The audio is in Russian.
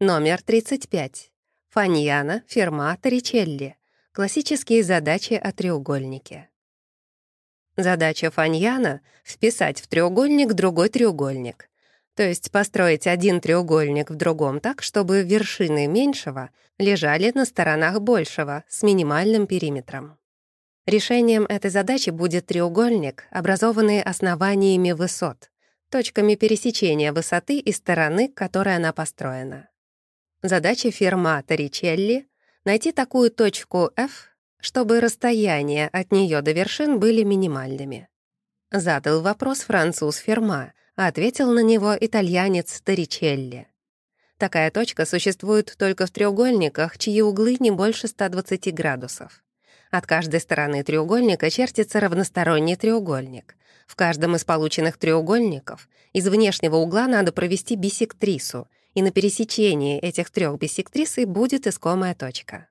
Номер 35. Фаньяна, Ферма, Торричелли. Классические задачи о треугольнике. Задача Фаньяна — вписать в треугольник другой треугольник. То есть построить один треугольник в другом так, чтобы вершины меньшего лежали на сторонах большего с минимальным периметром. Решением этой задачи будет треугольник, образованный основаниями высот, точками пересечения высоты и стороны, к которой она построена. Задача ферма Торричелли — найти такую точку F, чтобы расстояния от нее до вершин были минимальными. Задал вопрос француз Ферма, а ответил на него итальянец Торричелли. Такая точка существует только в треугольниках, чьи углы не больше 120 градусов. От каждой стороны треугольника чертится равносторонний треугольник. В каждом из полученных треугольников из внешнего угла надо провести бисектрису, и на пересечении этих трех бисектрисой будет искомая точка.